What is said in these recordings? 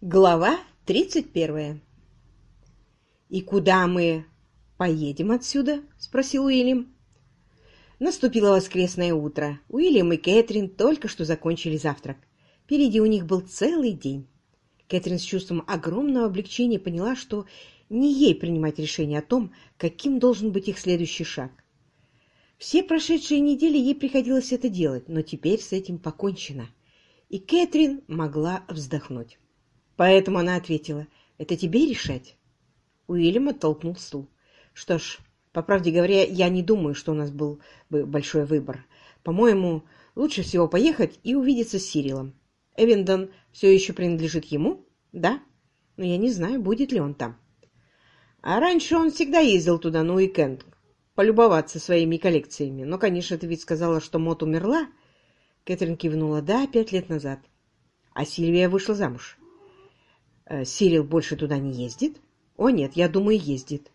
Глава 31 «И куда мы поедем отсюда?» — спросил Уильям. Наступило воскресное утро. Уильям и Кэтрин только что закончили завтрак. Впереди у них был целый день. Кэтрин с чувством огромного облегчения поняла, что не ей принимать решение о том, каким должен быть их следующий шаг. Все прошедшие недели ей приходилось это делать, но теперь с этим покончено. И Кэтрин могла вздохнуть. Поэтому она ответила, «Это тебе решать?» Уильям оттолкнул стул. «Что ж, по правде говоря, я не думаю, что у нас был бы большой выбор. По-моему, лучше всего поехать и увидеться с Сирилом. Эвендон все еще принадлежит ему? Да? Но я не знаю, будет ли он там. А раньше он всегда ездил туда на уикенд, полюбоваться своими коллекциями. Но, конечно, ты ведь сказала, что Мот умерла?» Кэтрин кивнула. «Да, пять лет назад. А Сильвия вышла замуж». Э, Сирил больше туда не ездит? О нет, я думаю, ездит.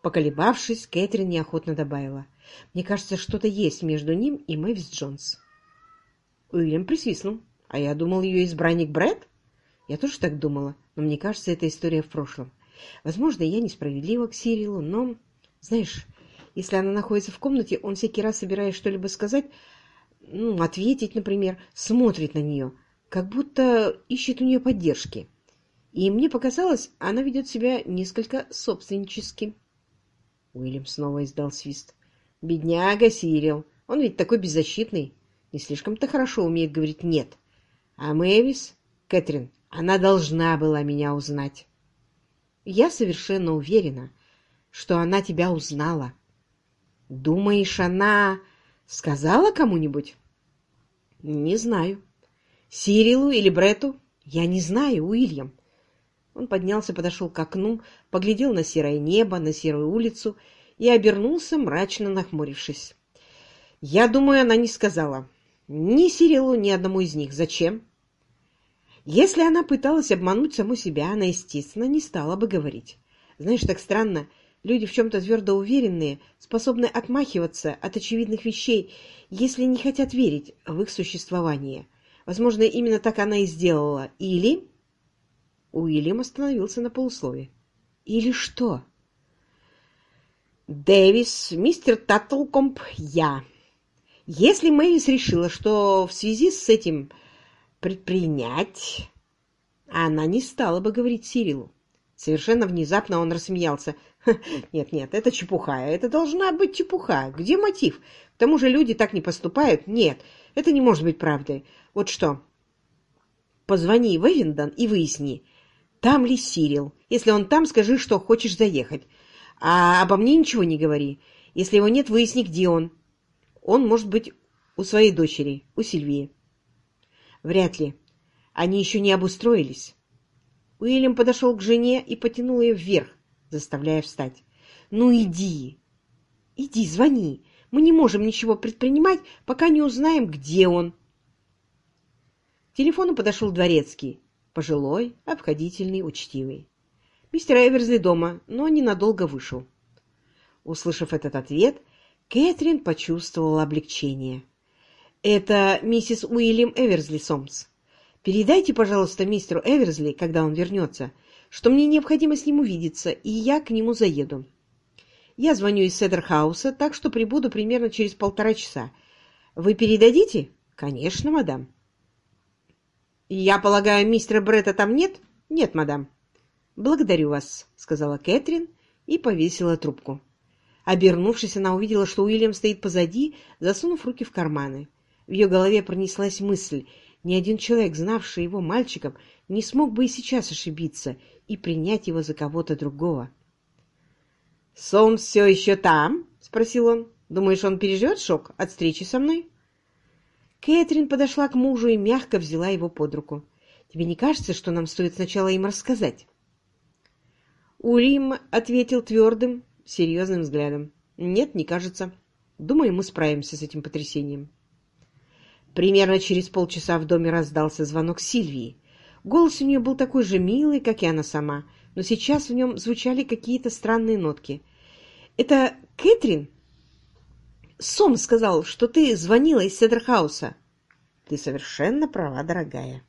Поколебавшись, Кэтрин неохотно добавила. Мне кажется, что-то есть между ним и Мэвис Джонс. Уильям присвистнул. А я думал, ее избранник Брэд? Я тоже так думала, но мне кажется, эта история в прошлом. Возможно, я несправедлива к Сирилу, но, знаешь, если она находится в комнате, он всякий раз, собираясь что-либо сказать, ну, ответить, например, смотрит на нее, как будто ищет у нее поддержки и мне показалось, она ведет себя несколько собственнически. Уильям снова издал свист. «Бедняга Сирил, он ведь такой беззащитный, не слишком-то хорошо умеет говорить «нет». А Мэвис, Кэтрин, она должна была меня узнать. Я совершенно уверена, что она тебя узнала. Думаешь, она сказала кому-нибудь? Не знаю. Сирилу или Брету? Я не знаю, Уильям. Он поднялся, подошел к окну, поглядел на серое небо, на серую улицу и обернулся, мрачно нахмурившись. «Я думаю, она не сказала. Ни Сирилу, ни одному из них. Зачем?» Если она пыталась обмануть саму себя, она, естественно, не стала бы говорить. Знаешь, так странно, люди в чем-то твердо уверенные, способны отмахиваться от очевидных вещей, если не хотят верить в их существование. Возможно, именно так она и сделала. Или... Уильям остановился на полуслове. «Или что?» «Дэвис, мистер Таттлкомп, я. Если Мэвис решила, что в связи с этим предпринять...» Она не стала бы говорить Сирилу. Совершенно внезапно он рассмеялся. «Нет-нет, это чепуха. Это должна быть чепуха. Где мотив? К тому же люди так не поступают. Нет, это не может быть правдой. Вот что. Позвони в Эвендон и выясни, там ли Сирил? Если он там, скажи, что хочешь заехать. А обо мне ничего не говори. Если его нет, выясни, где он. Он может быть у своей дочери, у Сильвии. Вряд ли. Они еще не обустроились. Уильям подошел к жене и потянул ее вверх, заставляя встать. «Ну иди! Иди, звони! Мы не можем ничего предпринимать, пока не узнаем, где он!» К телефону подошел дворецкий Пожилой, обходительный, учтивый. Мистер Эверсли дома, но ненадолго вышел. Услышав этот ответ, Кэтрин почувствовала облегчение. «Это миссис Уильям Эверсли Сомс. Передайте, пожалуйста, мистеру Эверсли, когда он вернется, что мне необходимо с ним увидеться, и я к нему заеду. Я звоню из Седерхауса, так что прибуду примерно через полтора часа. Вы передадите? Конечно, мадам. «Я полагаю, мистера Бретта там нет?» «Нет, мадам». «Благодарю вас», — сказала Кэтрин и повесила трубку. Обернувшись, она увидела, что Уильям стоит позади, засунув руки в карманы. В ее голове пронеслась мысль, ни один человек, знавший его мальчиком, не смог бы и сейчас ошибиться и принять его за кого-то другого. «Сомс все еще там?» — спросил он. «Думаешь, он переживет шок от встречи со мной?» Кэтрин подошла к мужу и мягко взяла его под руку. «Тебе не кажется, что нам стоит сначала им рассказать?» Урим ответил твердым, серьезным взглядом. «Нет, не кажется. Думаю, мы справимся с этим потрясением». Примерно через полчаса в доме раздался звонок Сильвии. Голос у нее был такой же милый, как и она сама, но сейчас в нем звучали какие-то странные нотки. «Это Кэтрин?» Сом сказал, что ты звонила из Седерхауса. Ты совершенно права, дорогая.